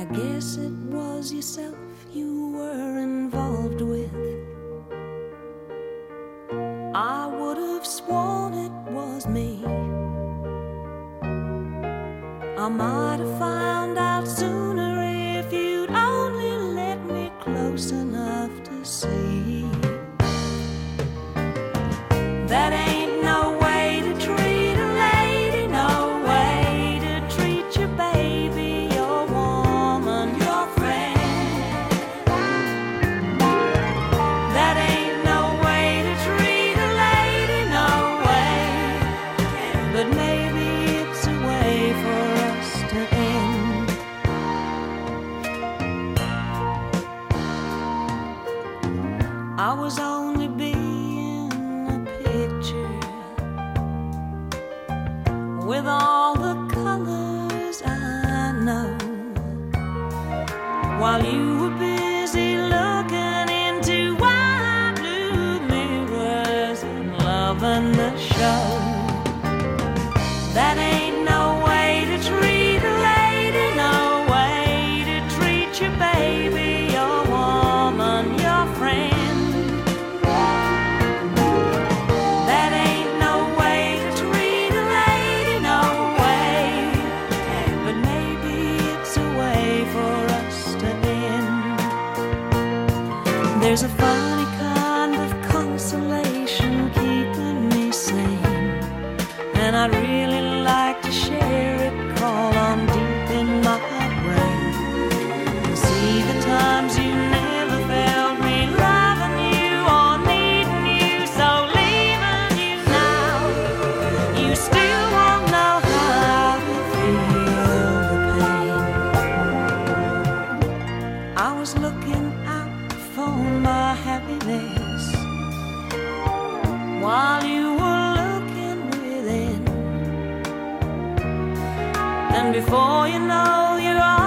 I guess it was yourself you were involved with. I would have sworn it was me. I might have found out sooner if you'd only let me close enough to see. I was only being a picture with all the colors I know. While you were busy looking into wide blue mirrors and loving the show. That ain't there's a fire. while you were looking within. And before you know you're